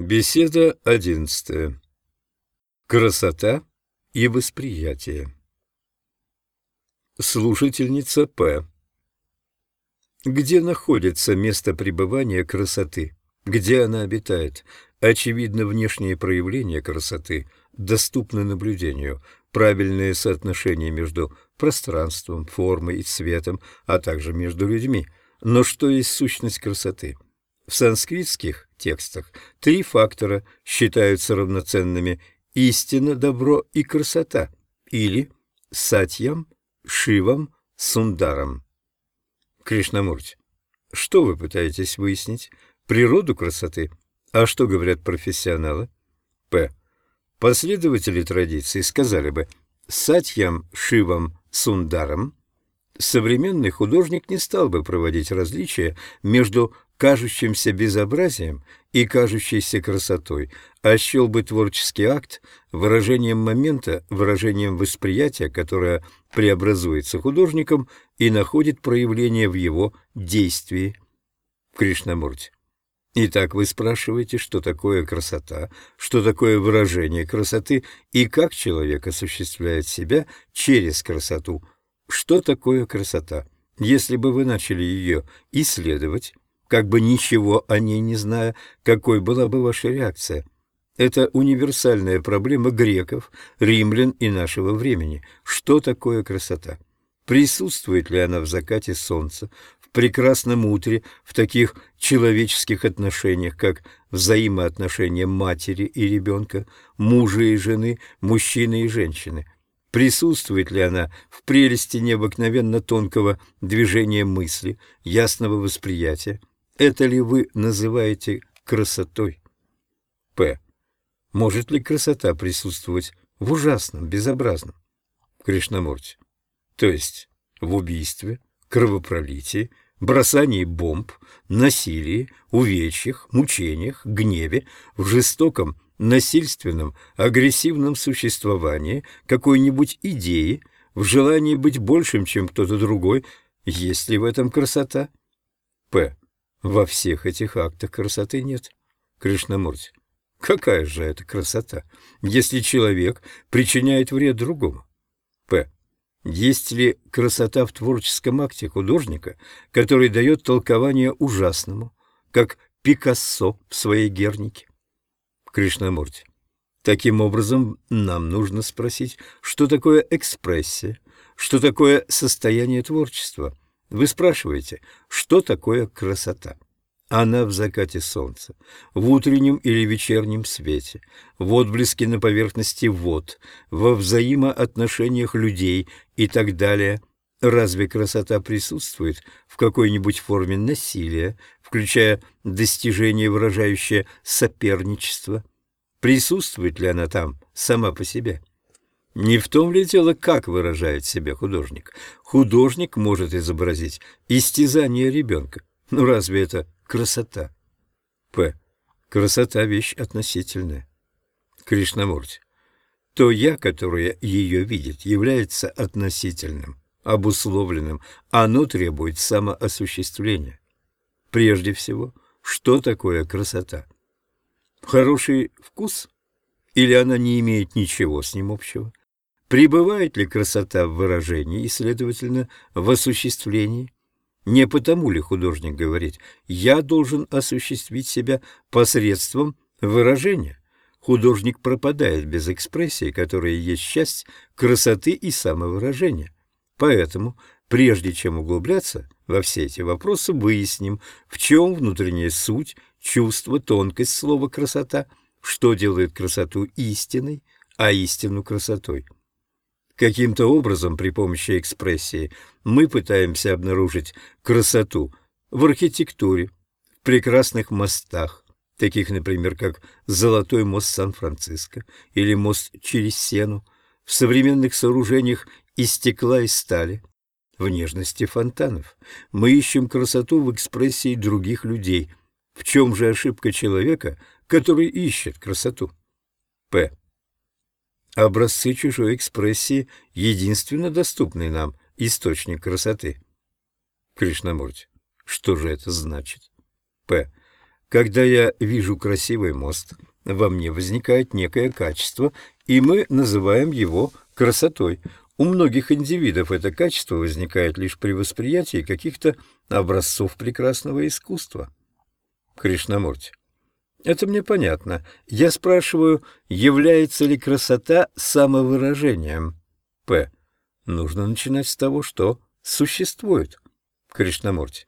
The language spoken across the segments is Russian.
Беседа одиннадцатая. Красота и восприятие. Слушательница П. Где находится место пребывания красоты? Где она обитает? Очевидно, внешние проявления красоты доступны наблюдению, правильное соотношение между пространством, формой и цветом, а также между людьми. Но что есть сущность красоты? В санскритских текстах три фактора считаются равноценными – истина, добро и красота, или сатьям, шивам, сундарам. Кришнамурти, что вы пытаетесь выяснить? Природу красоты? А что говорят профессионалы? П. Последователи традиции сказали бы «сатьям, шивам, сундарам» современный художник не стал бы проводить различия между кажущимся безобразием и кажущейся красотой, а счел бы творческий акт выражением момента, выражением восприятия, которое преобразуется художником и находит проявление в его действии. Кришнамурти. Итак, вы спрашиваете, что такое красота, что такое выражение красоты и как человек осуществляет себя через красоту. Что такое красота? Если бы вы начали ее исследовать, как бы ничего о ней не зная, какой была бы ваша реакция? Это универсальная проблема греков, римлян и нашего времени. Что такое красота? Присутствует ли она в закате солнца, в прекрасном утре, в таких человеческих отношениях, как взаимоотношения матери и ребенка, мужа и жены, мужчины и женщины? Присутствует ли она в прелести необыкновенно тонкого движения мысли, ясного восприятия? Это ли вы называете красотой? П. Может ли красота присутствовать в ужасном, безобразном? Кришнамурти. То есть в убийстве, кровопролитии, бросании бомб, насилии, увечьях, мучениях, гневе, в жестоком, насильственном, агрессивном существовании какой-нибудь идеи, в желании быть большим, чем кто-то другой, есть ли в этом красота? П. Во всех этих актах красоты нет. Кришнамурти, какая же это красота, если человек причиняет вред другому? П. Есть ли красота в творческом акте художника, который дает толкование ужасному, как Пикассо в своей Гернике? Кришнамурти. Таким образом, нам нужно спросить, что такое экспрессия, что такое состояние творчества – вы спрашиваете, что такое красота? Она в закате солнца, в утреннем или вечернем свете, в отблеске на поверхности вод, во взаимоотношениях людей и так далее. Разве красота присутствует в какой-нибудь форме насилия, включая достижение, выражающее соперничество? Присутствует ли она там сама по себе? Не в том ли дело, как выражает себя художник? Художник может изобразить истязание ребенка. Ну разве это красота? П. Красота — вещь относительная. Кришнамурти. То «я», которое ее видит, является относительным, обусловленным. Оно требует самоосуществления. Прежде всего, что такое красота? Хороший вкус? Или она не имеет ничего с ним общего? Пребывает ли красота в выражении и, следовательно, в осуществлении? Не потому ли художник говорит «я должен осуществить себя посредством выражения»? Художник пропадает без экспрессии, которая есть часть красоты и самовыражения. Поэтому, прежде чем углубляться во все эти вопросы, выясним, в чем внутренняя суть, чувство, тонкость слова «красота», что делает красоту истиной, а истину красотой. Каким-то образом при помощи экспрессии мы пытаемся обнаружить красоту в архитектуре, в прекрасных мостах, таких, например, как Золотой мост Сан-Франциско или мост через Сену, в современных сооружениях из стекла и стали, в нежности фонтанов. Мы ищем красоту в экспрессии других людей. В чем же ошибка человека, который ищет красоту? П. Образцы чужой экспрессии — единственно доступный нам источник красоты. Кришнамурти. Что же это значит? П. Когда я вижу красивый мост, во мне возникает некое качество, и мы называем его красотой. У многих индивидов это качество возникает лишь при восприятии каких-то образцов прекрасного искусства. Кришнамурти. Это мне понятно. Я спрашиваю, является ли красота самовыражением? П. Нужно начинать с того, что существует. Кришнамурти.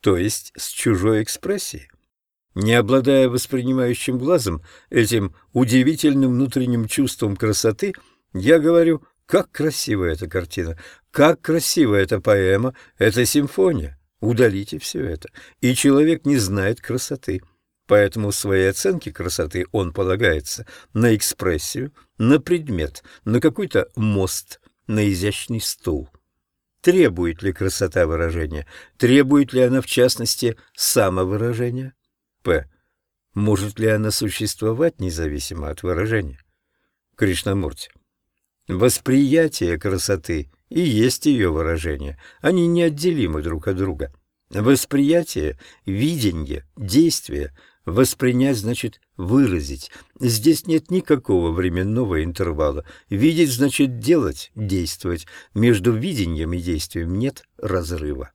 То есть с чужой экспрессии. Не обладая воспринимающим глазом, этим удивительным внутренним чувством красоты, я говорю, как красива эта картина, как красива эта поэма, эта симфония. Удалите все это, и человек не знает красоты. Поэтому в своей оценке красоты он полагается на экспрессию, на предмет, на какой-то мост, на изящный стул. Требует ли красота выражения? Требует ли она, в частности, самовыражения? П. Может ли она существовать независимо от выражения? Кришнамурти. Восприятие красоты и есть ее выражение. Они неотделимы друг от друга. Восприятие, видение, действие. Воспринять значит выразить. Здесь нет никакого временного интервала. Видеть значит делать, действовать. Между видением и действием нет разрыва.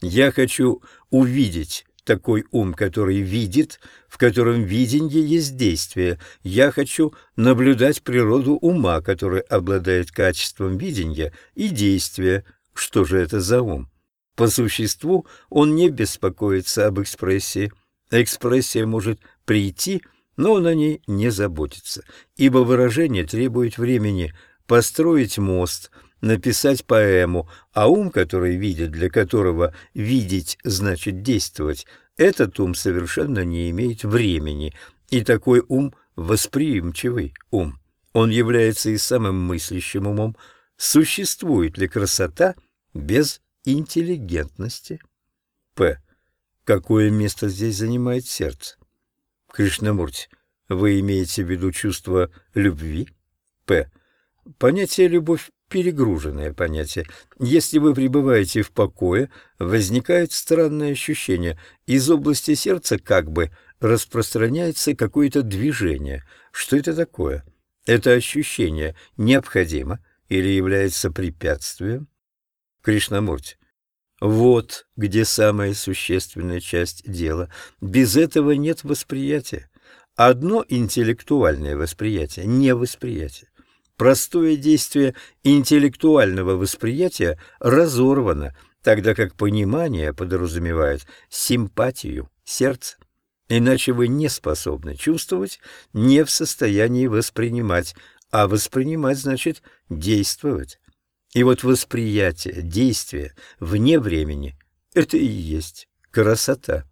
Я хочу увидеть такой ум, который видит, в котором видение есть действие. Я хочу наблюдать природу ума, который обладает качеством видения и действия. Что же это за ум? По существу он не беспокоится об экспрессии. Экспрессия может прийти, но он о ней не заботится, ибо выражение требует времени построить мост – написать поэму, а ум, который видит, для которого видеть значит действовать, этот ум совершенно не имеет времени, и такой ум – восприимчивый ум. Он является и самым мыслящим умом. Существует ли красота без интеллигентности? П. Какое место здесь занимает сердце? Кришнамурти, вы имеете в виду чувство любви? П. Понятие «любовь» перегруженное понятие. Если вы пребываете в покое, возникает странное ощущение. Из области сердца как бы распространяется какое-то движение. Что это такое? Это ощущение необходимо или является препятствием? Кришнамурти. Вот где самая существенная часть дела. Без этого нет восприятия. Одно интеллектуальное восприятие – не восприятие. Простое действие интеллектуального восприятия разорвано, тогда как понимание подразумевает симпатию сердца. Иначе вы не способны чувствовать, не в состоянии воспринимать, а воспринимать значит действовать. И вот восприятие, действие вне времени – это и есть красота.